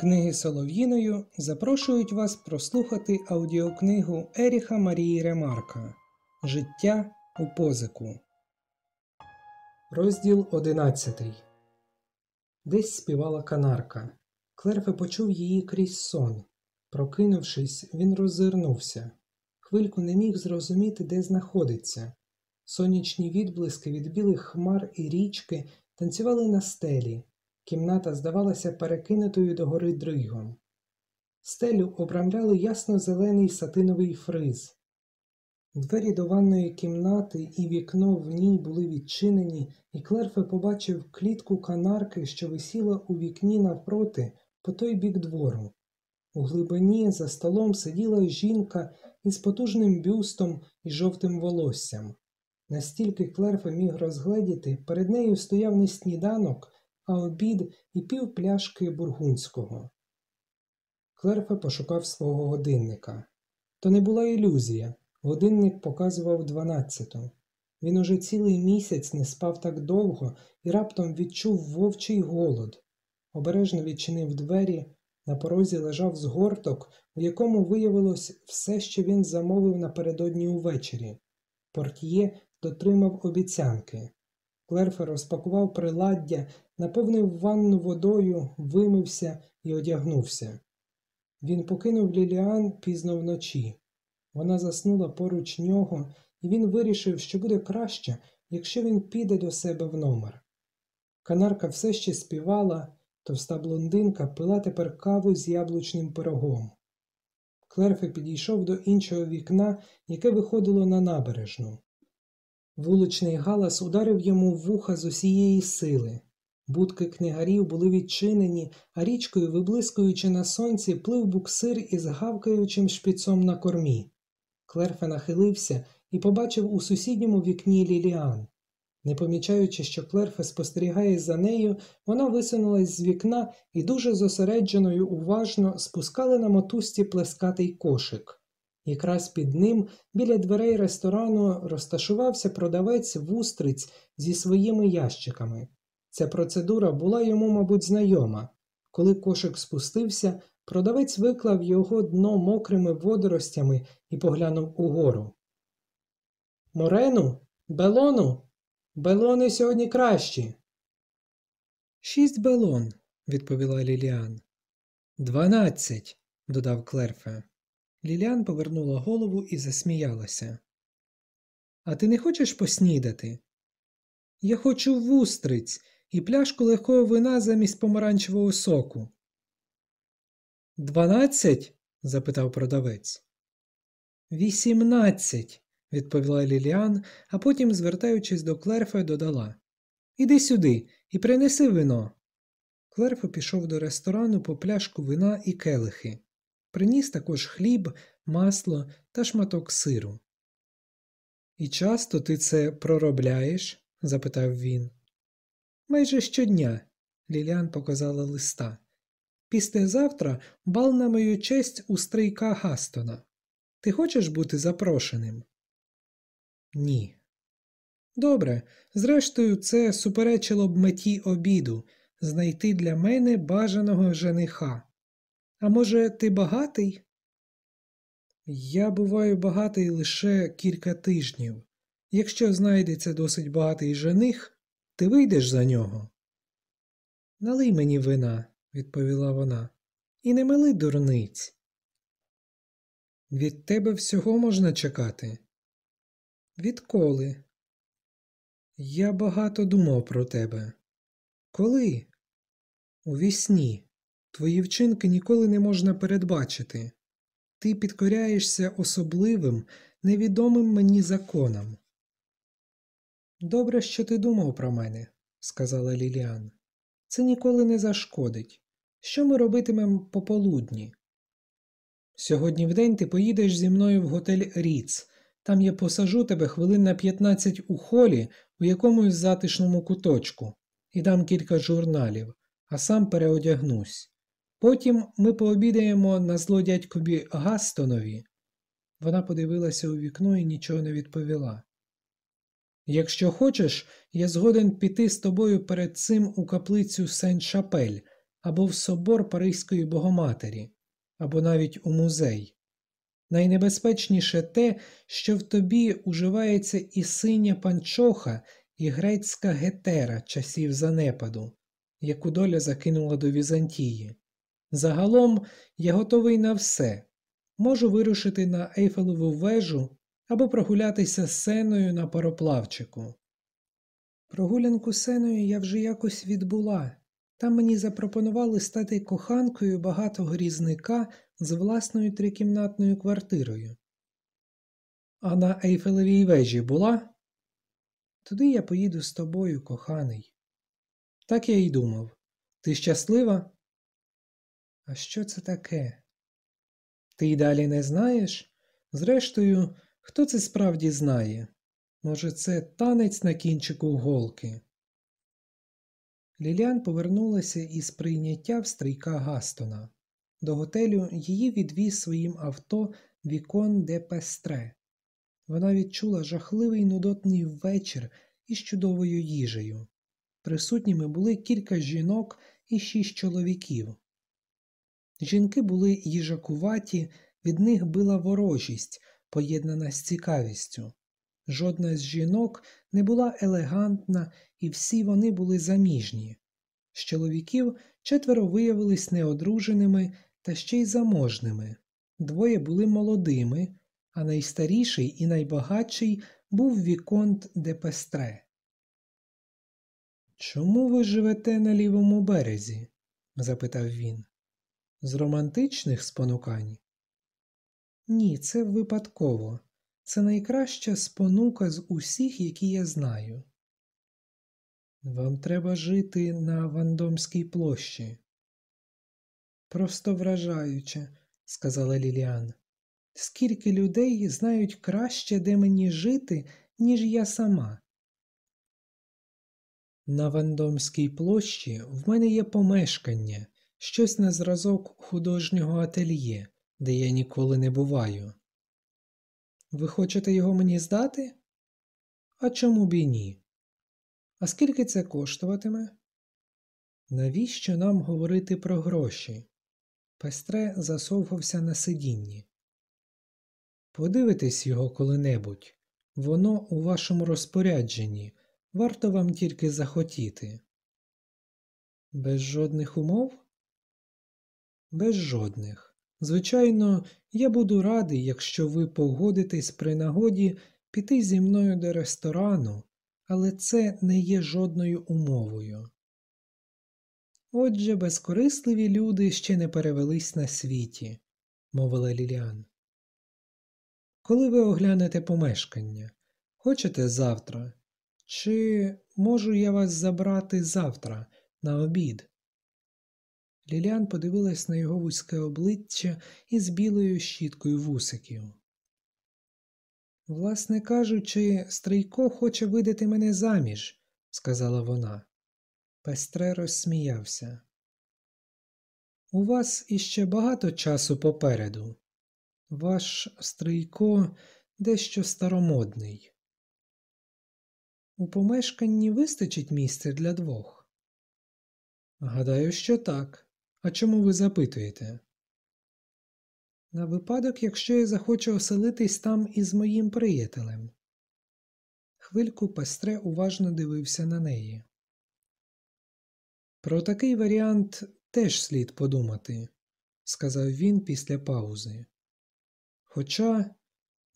Книги Солов'їною запрошують вас прослухати аудіокнигу Еріха Марії Ремарка Життя у позику. Розділ 11 Десь співала канарка. Клерфе почув її крізь сон. Прокинувшись, він роззирнувся. Хвильку не міг зрозуміти, де знаходиться. Сонячні відблиски від білих хмар і річки танцювали на стелі. Кімната здавалася перекинутою догори дригом. Стелю обрамляли ясно-зелений сатиновий фриз. Двері до ванної кімнати і вікно в ній були відчинені, і Клерфе побачив клітку канарки, що висіла у вікні навпроти, по той бік двору. У глибині за столом сиділа жінка із потужним бюстом і жовтим волоссям. Настільки Клерфе міг розгледіти, перед нею стояв не сніданок, а обід і пів пляшки бургунського. Клерфе пошукав свого годинника. То не була ілюзія. Годинник показував дванадцяту. Він уже цілий місяць не спав так довго і раптом відчув вовчий голод. Обережно відчинив двері, на порозі лежав згорток, у якому виявилось все, що він замовив напередодні увечері. Портьє дотримав обіцянки. Клерфе розпакував приладдя, наповнив ванну водою, вимився і одягнувся. Він покинув Ліліан пізно вночі. Вона заснула поруч нього, і він вирішив, що буде краще, якщо він піде до себе в номер. Канарка все ще співала, товста блондинка пила тепер каву з яблучним пирогом. Клерфе підійшов до іншого вікна, яке виходило на набережну. Вуличний галас ударив йому в вуха з усієї сили. Будки книгарів були відчинені, а річкою, виблискуючи на сонці, плив буксир із гавкаючим шпіцом на кормі. Клерфе нахилився і побачив у сусідньому вікні Ліліан. Не помічаючи, що Клерфе спостерігає за нею, вона висунулась з вікна і дуже зосередженою уважно спускала на мотузці плескатий кошик. Якраз під ним біля дверей ресторану розташувався продавець вустриць зі своїми ящиками. Ця процедура була йому, мабуть, знайома. Коли кошик спустився, продавець виклав його дно мокрими водоростями і поглянув угору. Морену, белону, белони сьогодні кращі. Шість белон, відповіла Ліліан. Дванадцять, додав Клерфе. Ліліан повернула голову і засміялася. А ти не хочеш поснідати? Я хочу вустриць і пляшку легкого вина замість помаранчевого соку. Дванадцять? запитав продавець. Вісімнадцять, відповіла Ліліан, а потім, звертаючись до Клерфа, додала. Іди сюди і принеси вино. Клерфо пішов до ресторану по пляшку вина і келихи. Приніс також хліб, масло та шматок сиру. І часто ти це проробляєш? запитав він. Майже щодня, Ліліан показала листа. Післязавтра бал на мою честь у стрийка Гастона. Ти хочеш бути запрошеним? Ні. Добре. Зрештою, це суперечило б меті обіду знайти для мене бажаного жениха. А може, ти багатий? Я буваю багатий лише кілька тижнів. Якщо знайдеться досить багатий жених, ти вийдеш за нього. Налий мені вина, відповіла вона, і не мили дурниць. Від тебе всього можна чекати. Відколи? Я багато думав про тебе. Коли? У вісні. Твої вчинки ніколи не можна передбачити. Ти підкоряєшся особливим, невідомим мені законам. Добре, що ти думав про мене, сказала Ліліан. Це ніколи не зашкодить. Що ми робитимемо пополудні? Сьогодні вдень ти поїдеш зі мною в готель Ріц. Там я посажу тебе хвилин на 15 у холі у якомусь затишному куточку і дам кілька журналів, а сам переодягнусь. Потім ми пообідаємо на зло дядькові Гастонові. Вона подивилася у вікно і нічого не відповіла. Якщо хочеш, я згоден піти з тобою перед цим у каплицю Сен Шапель, або в собор Паризької Богоматері, або навіть у музей. Найнебезпечніше те, що в тобі уживається і синя панчоха, і грецька гетера часів занепаду, яку доля закинула до Візантії. Загалом я готовий на все. Можу вирушити на Ейфелеву вежу або прогулятися з сеною на пароплавчику. Прогулянку сеною я вже якось відбула. Там мені запропонували стати коханкою багатого різника з власною трикімнатною квартирою. А на Ейфелевій вежі була? Туди я поїду з тобою, коханий. Так я й думав. Ти щаслива? А що це таке? Ти й далі не знаєш? Зрештою, хто це справді знає? Може, це танець на кінчику голки? Ліліан повернулася із прийняття в стрійка Гастона. До готелю її відвіз своїм авто Вікон де Пестре. Вона відчула жахливий нудотний вечір із чудовою їжею. Присутніми були кілька жінок і шість чоловіків. Жінки були їжакуваті, від них била ворожість, поєднана з цікавістю. Жодна з жінок не була елегантна, і всі вони були заміжні. З чоловіків четверо виявились неодруженими та ще й заможними. Двоє були молодими, а найстаріший і найбагатший був Віконт де Пестре. Чому ви живете на лівому березі? запитав він. З романтичних спонукань? Ні, це випадково. Це найкраща спонука з усіх, які я знаю. Вам треба жити на Вандомській площі. Просто вражаюче, сказала Ліліан. Скільки людей знають краще, де мені жити, ніж я сама. На Вандомській площі в мене є помешкання, щось на зразок художнього ательє, де я ніколи не буваю. Ви хочете його мені здати? А чому б і ні? А скільки це коштуватиме? Навіщо нам говорити про гроші? Пестре засовгався на сидінні. Подивитесь його коли-небудь. Воно у вашому розпорядженні. Варто вам тільки захотіти. Без жодних умов? Без жодних. Звичайно, я буду радий, якщо ви погодитесь при нагоді піти зі мною до ресторану, але це не є жодною умовою. Отже, безкорисливі люди ще не перевелись на світі, мовила Ліліан. Коли ви оглянете помешкання, хочете завтра? Чи можу я вас забрати завтра на обід? Ліліан подивилась на його вузьке обличчя із білою щіткою вусиків. Власне кажучи, Стрийко хоче видати мене заміж, сказала вона. Пестре розсміявся. У вас іще багато часу попереду. Ваш Стрийко дещо старомодний. У помешканні вистачить місця для двох? Гадаю, що так. А чому ви запитуєте? На випадок, якщо я захочу оселитись там із моїм приятелем. Хвильку Пестре уважно дивився на неї. Про такий варіант теж слід подумати, сказав він після паузи. Хоча,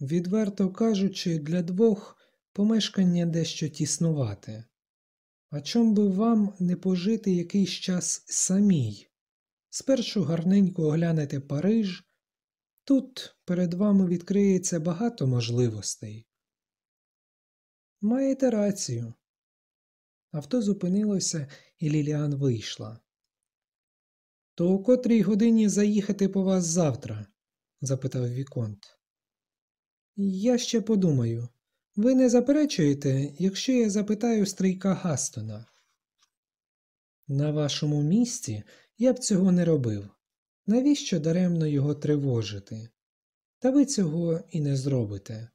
відверто кажучи, для двох помешкання дещо тіснувате. А чом би вам не пожити якийсь час самій? Спершу гарненько оглянете Париж, тут перед вами відкриється багато можливостей. Маєте рацію. Авто зупинилося, і Ліліан вийшла. То у котрій годині заїхати по вас завтра? запитав Віконт. Я ще подумаю. Ви не заперечуєте, якщо я запитаю стрійка Гастона? На вашому місці я б цього не робив. Навіщо даремно його тривожити? Та ви цього і не зробите.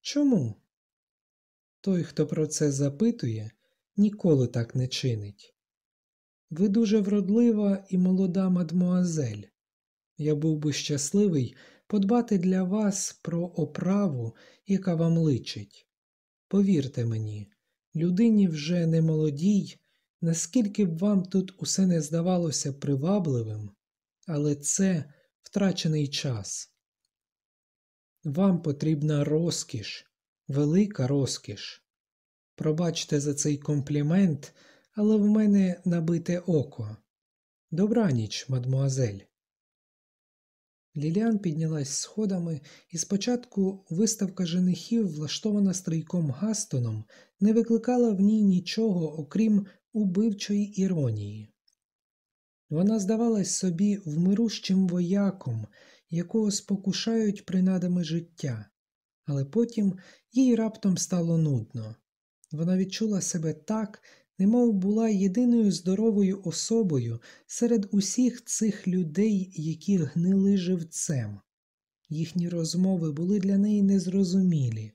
Чому? Той, хто про це запитує, ніколи так не чинить. ви дуже вродлива і молода мадмуазель. Я був би щасливий подбати для вас про оправу, яка вам личить. Повірте мені, людині вже не молодій, наскільки б вам тут усе не здавалося привабливим, але це втрачений час. Вам потрібна розкіш, велика розкіш. Пробачте за цей комплімент, але в мене набите око. Добраніч, мадмуазель. Ліліан піднялась сходами, і спочатку виставка женихів, влаштована стрийком Гастоном, не викликала в ній нічого, окрім убивчої іронії. Вона здавалась собі вмирущим вояком, якого спокушають принадами життя, але потім їй раптом стало нудно. Вона відчула себе так, немов була єдиною здоровою особою серед усіх цих людей, які гнили живцем. Їхні розмови були для неї незрозумілі.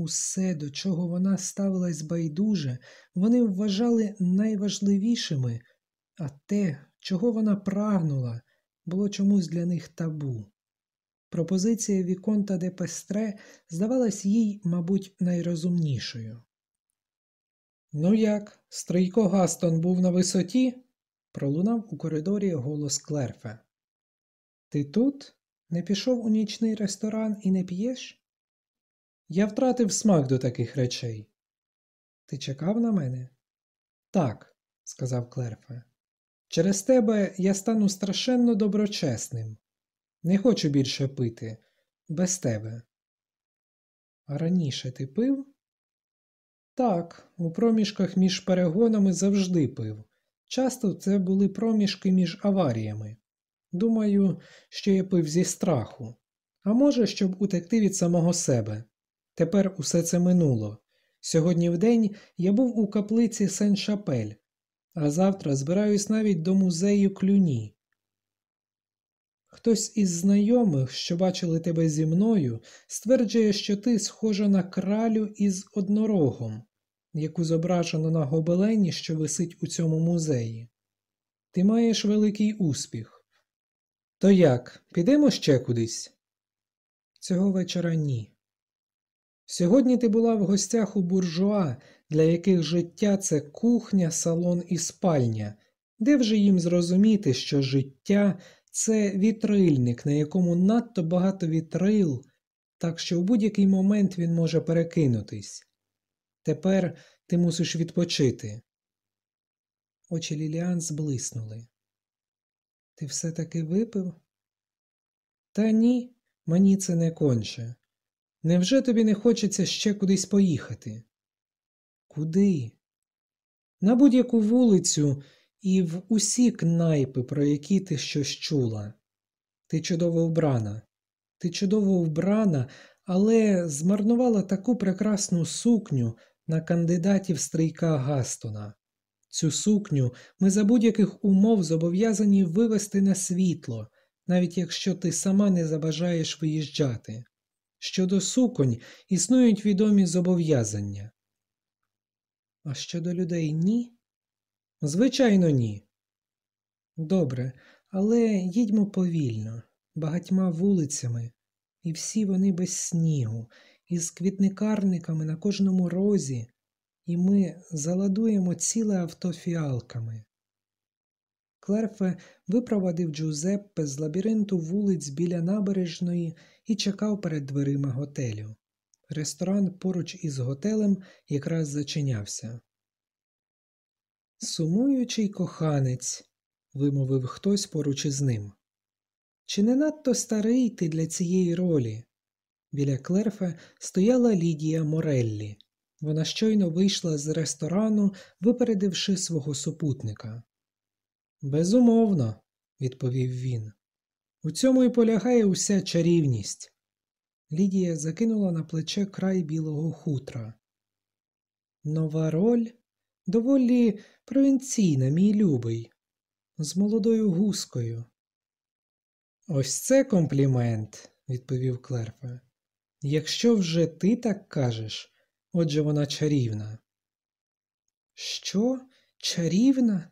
Усе, до чого вона ставилась байдуже, вони вважали найважливішими, а те, чого вона прагнула, було чомусь для них табу. Пропозиція Віконта де Пестре здавалась їй, мабуть, найрозумнішою. Ну як, Стрийко Гастон був на висоті? пролунав у коридорі голос Клерфе. Ти тут? Не пішов у нічний ресторан і не п'єш? Я втратив смак до таких речей. Ти чекав на мене? Так, сказав Клерфе. Через тебе я стану страшенно доброчесним. Не хочу більше пити, без тебе. А раніше ти пив? Так, у проміжках між перегонами завжди пив. Часто це були проміжки між аваріями. Думаю, що я пив зі страху, а може, щоб утекти від самого себе. Тепер усе це минуло. Сьогодні в день я був у каплиці Сен Шапель, а завтра збираюсь навіть до музею клюні. Хтось із знайомих, що бачили тебе зі мною, стверджує, що ти схожа на кралю із однорогом яку зображено на гобелені, що висить у цьому музеї. Ти маєш великий успіх. То як, підемо ще кудись? Цього вечора ні. Сьогодні ти була в гостях у буржуа, для яких життя це кухня, салон і спальня, де вже їм зрозуміти, що життя це вітрильник, на якому надто багато вітрил, так що в будь-який момент він може перекинутись. Тепер ти мусиш відпочити. Очі Ліліан зблиснули. Ти все таки випив? Та ні, мені це не конче. Невже тобі не хочеться ще кудись поїхати? Куди? На будь-яку вулицю і в усі кнайпи, про які ти щось чула. Ти чудово вбрана. Ти чудово вбрана, але змарнувала таку прекрасну сукню, на кандидатів стрийка Гастона. Цю сукню ми за будь-яких умов зобов'язані вивести на світло, навіть якщо ти сама не забажаєш виїжджати. Щодо суконь існують відомі зобов'язання. А щодо людей ні? Звичайно, ні. Добре, але їдьмо повільно, багатьма вулицями, і всі вони без снігу, із квітникарниками на кожному розі, і ми заладуємо ціле авто фіалками. Клерфе випровадив Джузеппе з лабіринту вулиць біля набережної і чекав перед дверима готелю. Ресторан поруч із готелем якраз зачинявся. Сумуючий коханець, вимовив хтось поруч із ним. Чи не надто старий ти для цієї ролі? Біля клерфа стояла Лідія Мореллі. Вона щойно вийшла з ресторану, випередивши свого супутника. Безумовно, відповів він. У цьому і полягає уся чарівність. Лідія закинула на плече край білого хутра. Нова роль доволі провінційна, мій любий, з молодою гускою. Ось це комплімент, відповів Клерфе. Якщо вже ти так кажеш, отже вона чарівна. Що? Чарівна?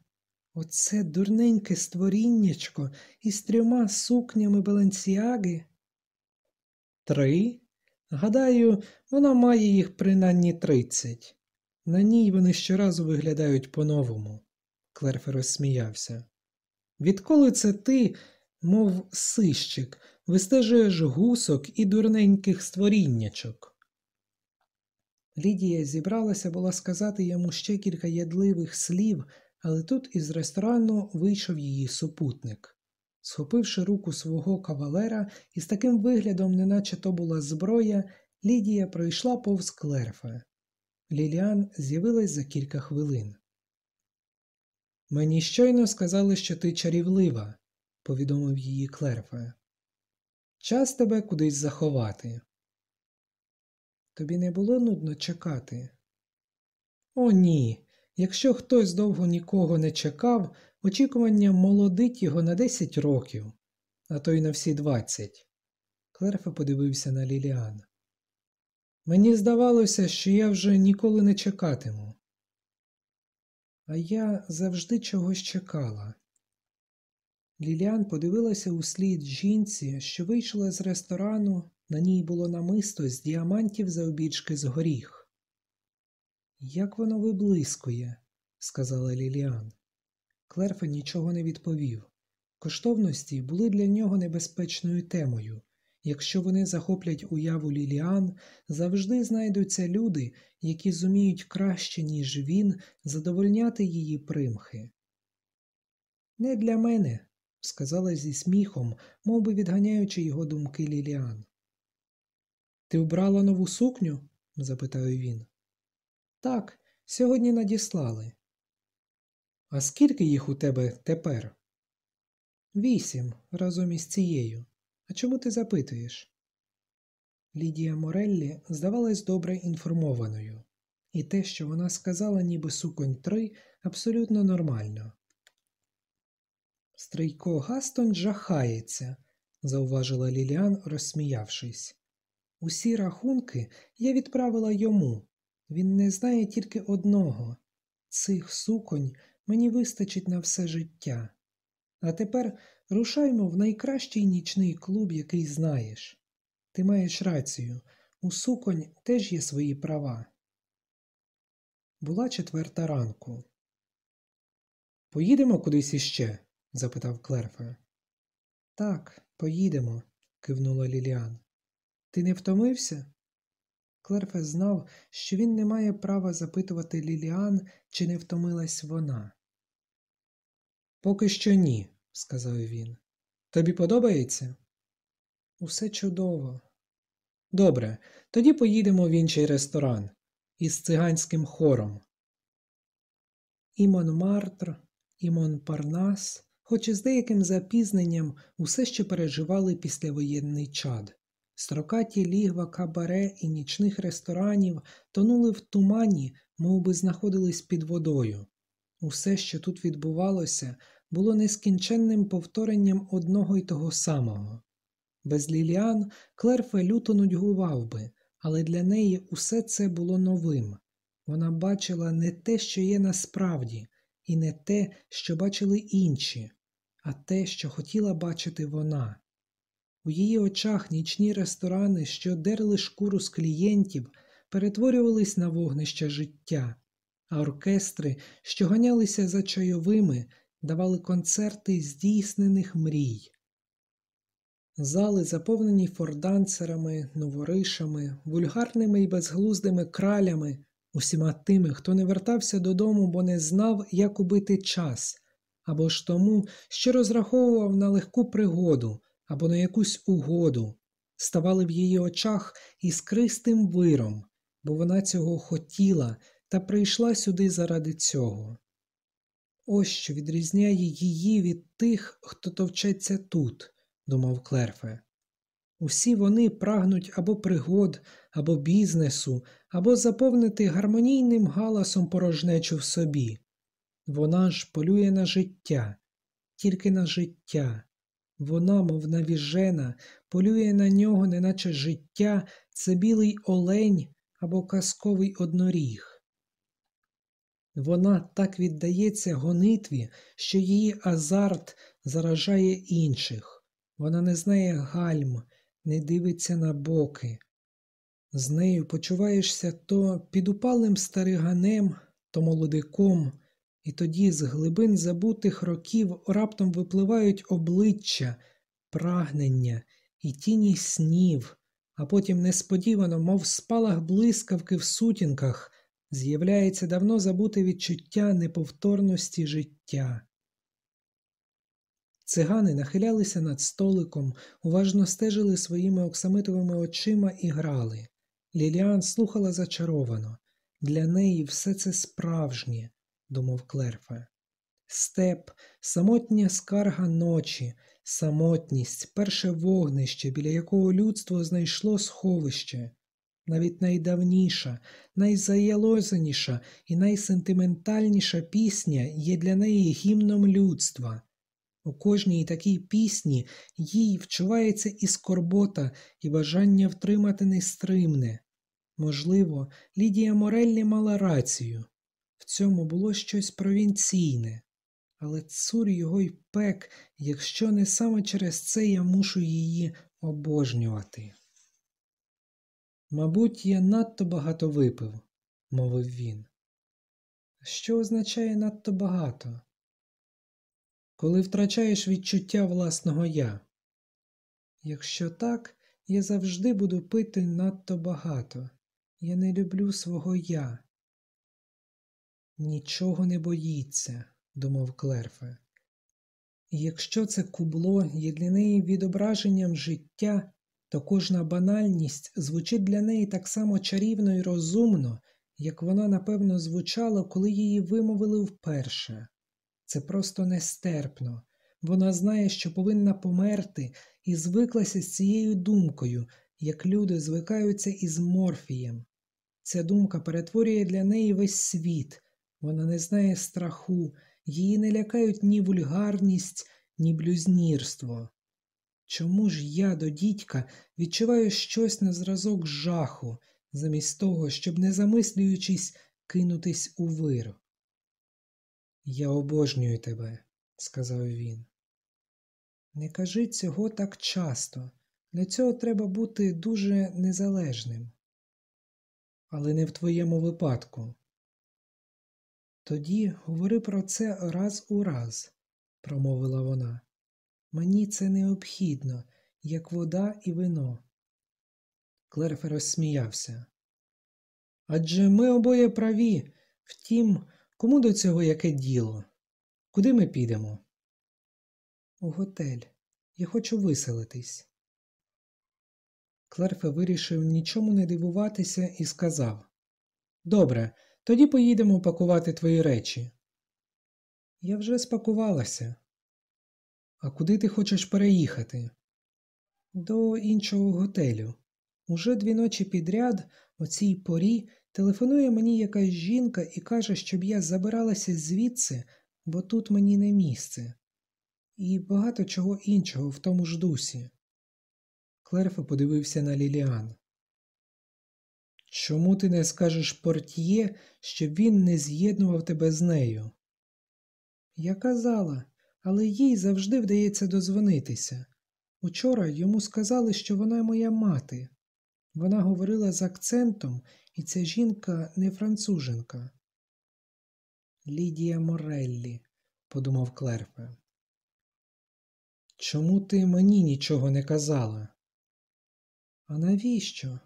Оце дурненьке створіннячко із трьома сукнями балансіаги. Три? Гадаю, вона має їх принаймні тридцять. На ній вони щоразу виглядають по-новому. Клерфе розсміявся. Відколи це ти, мов сищик, вистежуєш гусок і дурненьких створіннячок? Лідія зібралася була сказати йому ще кілька ядливих слів, але тут із ресторану вийшов її супутник. Схопивши руку свого кавалера і з таким виглядом, неначе то була зброя, Лідія пройшла повз клерфа. Ліліан з'явилась за кілька хвилин. Мені щойно сказали, що ти чарівлива, повідомив її Клерфе. Час тебе кудись заховати. Тобі не було нудно чекати? О, ні. Якщо хтось довго нікого не чекав, очікування молодить його на десять років, а то й на всі двадцять. Клерфе подивився на Ліліан. Мені здавалося, що я вже ніколи не чекатиму. А я завжди чогось чекала. Ліліан подивилася у слід жінці, що вийшла з ресторану, на ній було намисто з діамантів заобічки з горіх. Як воно виблискує, сказала Ліліан. Клерфе нічого не відповів. Коштовності були для нього небезпечною темою. Якщо вони захоплять уяву Ліліан, завжди знайдуться люди, які зуміють краще, ніж він, задовольняти її примхи. Не для мене, сказала зі сміхом, мов би відганяючи його думки Ліліан. Ти вбрала нову сукню? запитав він. Так, сьогодні надіслали. А скільки їх у тебе тепер? Вісім разом із цією. А чому ти запитуєш? Лідія Мореллі здавалась добре інформованою, і те, що вона сказала, ніби суконь три, абсолютно нормально. Стрийко Гастон жахається, зауважила Ліліан, розсміявшись. Усі рахунки я відправила йому. Він не знає тільки одного цих суконь мені вистачить на все життя. А тепер рушаймо в найкращий нічний клуб, який знаєш. Ти маєш рацію, у суконь теж є свої права. Була четверта ранку. Поїдемо кудись іще? запитав Клерфе. Так, поїдемо, кивнула Ліліан. Ти не втомився? Клерфе знав, що він не має права запитувати Ліліан, чи не втомилась вона. Поки що ні, сказав він. Тобі подобається? Усе чудово. Добре, тоді поїдемо в інший ресторан із циганським хором. І Монмартр, і Монпарнас, хоч і з деяким запізненням, усе ще переживали післявоєнний чад. Строкаті лігва кабаре і нічних ресторанів тонули в тумані, мов би знаходились під водою. Усе, що тут відбувалося, було нескінченним повторенням одного й того самого. Без Ліліан Клерфе люто нудьгував би, але для неї усе це було новим. Вона бачила не те, що є насправді, і не те, що бачили інші, а те, що хотіла бачити вона. У її очах нічні ресторани, що дерли шкуру з клієнтів, перетворювались на вогнище життя, а оркестри, що ганялися за чайовими, давали концерти здійснених мрій. Зали, заповнені форданцерами, новоришами, вульгарними і безглуздими кралями, усіма тими, хто не вертався додому, бо не знав, як убити час, або ж тому, що розраховував на легку пригоду або на якусь угоду, ставали в її очах іскристим виром, бо вона цього хотіла та прийшла сюди заради цього. Ось що відрізняє її від тих, хто товчеться тут, думав Клерфе. Усі вони прагнуть або пригод, або бізнесу, або заповнити гармонійним галасом порожнечу в собі. Вона ж полює на життя, тільки на життя. Вона, мов навіжена, полює на нього, неначе життя, це білий олень або казковий одноріг. Вона так віддається гонитві, що її азарт заражає інших. Вона не знає гальм, не дивиться на боки. З нею почуваєшся то підупалим стариганем, то молодиком, і тоді з глибин забутих років раптом випливають обличчя, прагнення і тіні снів, а потім несподівано, мов спалах блискавки в сутінках, з'являється давно забуте відчуття неповторності життя. Цигани нахилялися над столиком, уважно стежили своїми оксамитовими очима і грали. Ліліан слухала зачаровано. Для неї все це справжнє, думав Клерфе. Степ, самотня скарга ночі, самотність, перше вогнище, біля якого людство знайшло сховище. Навіть найдавніша, найзаялозаніша і найсентиментальніша пісня є для неї гімном людства. У кожній такій пісні їй вчувається і скорбота, і бажання втримати нестримне. Можливо, Лідія Мореллі мала рацію. Цьому було щось провінційне. Але цур його й пек, якщо не саме через це я мушу її обожнювати. Мабуть, я надто багато випив, мовив він. Що означає надто багато? Коли втрачаєш відчуття власного я. Якщо так, я завжди буду пити надто багато. Я не люблю свого я. Нічого не боїться, думав Клерфе. Якщо це кубло є для неї відображенням життя, то кожна банальність звучить для неї так само чарівно і розумно, як вона напевно звучала, коли її вимовили вперше. Це просто нестерпно. Вона знає, що повинна померти, і звиклася з цією думкою, як люди звикаються із морфієм. Ця думка перетворює для неї весь світ, вона не знає страху, її не лякають ні вульгарність, ні блюзнірство. Чому ж я до дідька відчуваю щось на зразок жаху, замість того, щоб, не замислюючись, кинутись у вир? Я обожнюю тебе, сказав він. Не кажи цього так часто. Для цього треба бути дуже незалежним. Але не в твоєму випадку. Тоді говори про це раз у раз, промовила вона. Мені це необхідно, як вода і вино. Клерфе розсміявся. Адже ми обоє праві. Втім, кому до цього яке діло? Куди ми підемо? У готель. Я хочу виселитись. Клерфе вирішив нічому не дивуватися і сказав Добре, тоді поїдемо пакувати твої речі. Я вже спакувалася. А куди ти хочеш переїхати? До іншого готелю. Уже дві ночі підряд, о цій порі, телефонує мені якась жінка і каже, щоб я забиралася звідси, бо тут мені не місце, і багато чого іншого в тому ж дусі. Клерфе подивився на Ліліан. Чому ти не скажеш портьє, щоб він не з'єднував тебе з нею? Я казала, але їй завжди вдається дозвонитися. Учора йому сказали, що вона моя мати. Вона говорила з акцентом, і ця жінка не француженка. Лідія Мореллі, подумав Клерфе. Чому ти мені нічого не казала? А навіщо?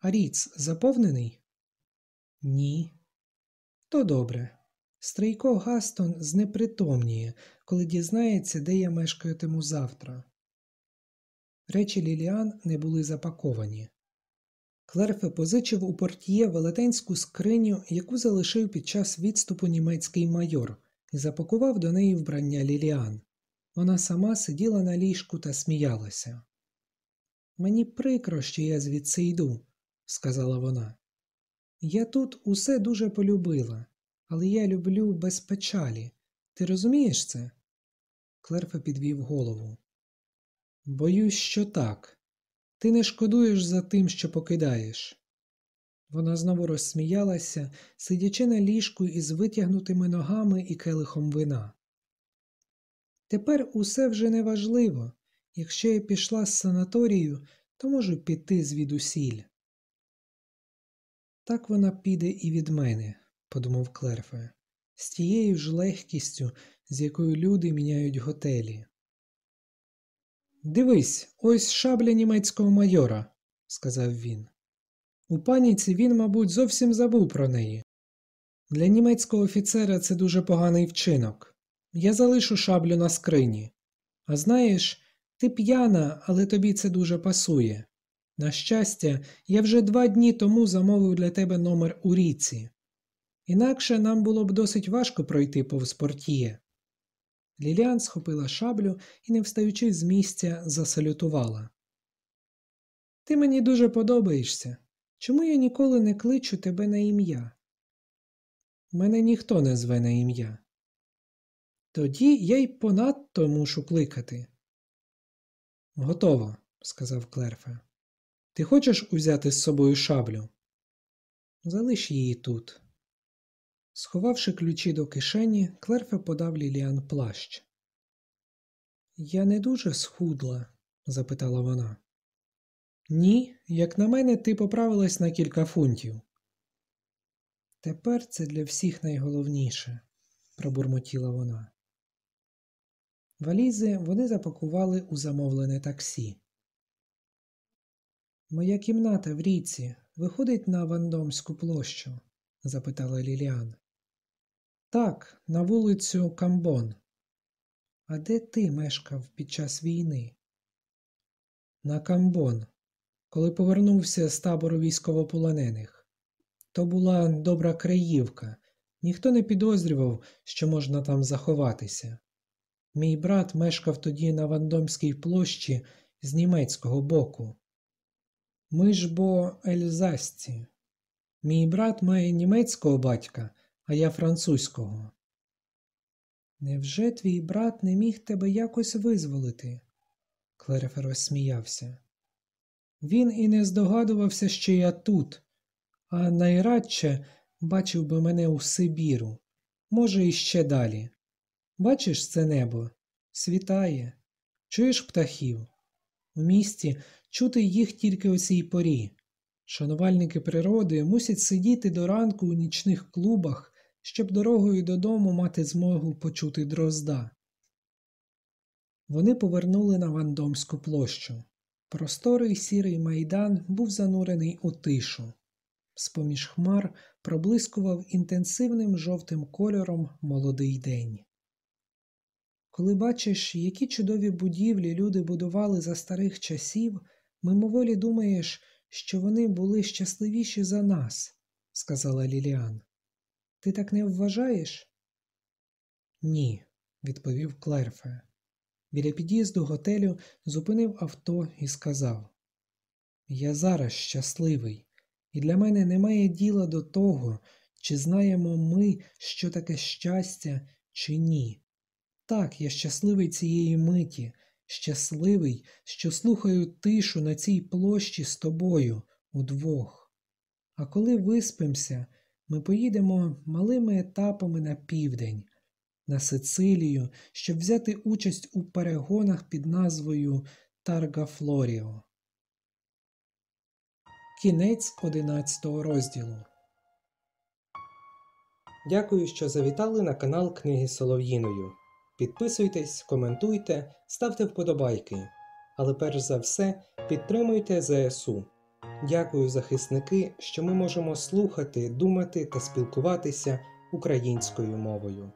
Аріц заповнений? Ні. То добре. Стрийко Гастон знепритомніє, коли дізнається, де я мешкатиму завтра. Речі Ліліан не були запаковані. Клерфе позичив у портьє велетенську скриню, яку залишив під час відступу німецький майор, і запакував до неї вбрання Ліліан. Вона сама сиділа на ліжку та сміялася. Мені прикро, що я звідси йду, сказала вона. Я тут усе дуже полюбила, але я люблю без печалі. Ти розумієш це? Клерфе підвів голову. Боюсь, що так. Ти не шкодуєш за тим, що покидаєш. Вона знову розсміялася, сидячи на ліжку із витягнутими ногами і келихом вина. Тепер усе вже не важливо. Якщо я пішла з санаторію, то можу піти звідусіль. Так вона піде і від мене, подумав Клерфе, з тією ж легкістю, з якою люди міняють готелі. Дивись, ось шабля німецького майора, сказав він. У паніці він, мабуть, зовсім забув про неї. Для німецького офіцера це дуже поганий вчинок. Я залишу шаблю на скрині. А знаєш, ти п'яна, але тобі це дуже пасує. На щастя, я вже два дні тому замовив для тебе номер у ріці. Інакше нам було б досить важко пройти повз портіє. Ліліан схопила шаблю і, не встаючи з місця, засалютувала. Ти мені дуже подобаєшся. Чому я ніколи не кличу тебе на ім'я? Мене ніхто не зве на ім'я. Тоді я й понадто мушу кликати. Готово, сказав Клерфе. Ти хочеш узяти з собою шаблю? Залиш її тут. Сховавши ключі до кишені, Клерфе подав Ліліан плащ. Я не дуже схудла? запитала вона. Ні, як на мене, ти поправилась на кілька фунтів. Тепер це для всіх найголовніше, пробурмотіла вона. Валізи вони запакували у замовлене таксі. Моя кімната в ріці виходить на Вандомську площу? запитала Ліліан. Так, на вулицю Камбон. А де ти мешкав під час війни? На Камбон, коли повернувся з табору військовополонених. То була добра краївка, ніхто не підозрював, що можна там заховатися. Мій брат мешкав тоді на Вандомській площі з німецького боку. Ми ж бо ельзасці. Мій брат має німецького батька, а я французького. Невже твій брат не міг тебе якось визволити? Клерефер розсміявся. Він і не здогадувався, що я тут, а найрадше бачив би мене у Сибіру, може, і ще далі. Бачиш це небо? Світає. Чуєш птахів? У місті чути їх тільки у цій порі. Шанувальники природи мусять сидіти до ранку у нічних клубах, щоб дорогою додому мати змогу почути дрозда. Вони повернули на Вандомську площу. Просторий сірий майдан був занурений у тишу. З-поміж хмар проблискував інтенсивним жовтим кольором молодий день. Коли бачиш, які чудові будівлі люди будували за старих часів, мимоволі думаєш, що вони були щасливіші за нас, сказала Ліліан. Ти так не вважаєш? Ні, відповів Клерфе. Біля під'їзду готелю зупинив авто і сказав Я зараз щасливий, і для мене немає діла до того, чи знаємо ми, що таке щастя, чи ні. Так, я щасливий цієї миті, щасливий, що слухаю тишу на цій площі з тобою удвох. А коли виспимося, ми поїдемо малими етапами на південь, на Сицилію, щоб взяти участь у перегонах під назвою Тарга Флоріо. Кінець одинадцятого розділу. Дякую, що завітали на канал Книги Солов'їною. Підписуйтесь, коментуйте, ставте вподобайки. Але перш за все підтримуйте ЗСУ. Дякую, захисники, що ми можемо слухати, думати та спілкуватися українською мовою.